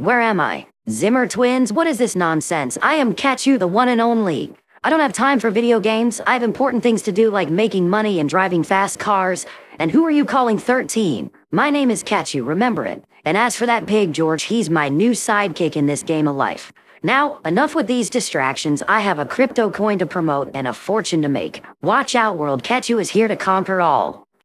Where am I? Zimmer twins? What is this nonsense? I am Catch You, the one and only. I don't have time for video games. I have important things to do like making money and driving fast cars. And who are you calling 13? My name is Catchu, remember it. And as for that pig, George, he's my new sidekick in this game of life. Now, enough with these distractions. I have a crypto coin to promote and a fortune to make. Watch out, world. Catchu is here to conquer all.